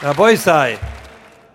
Raboi Sai.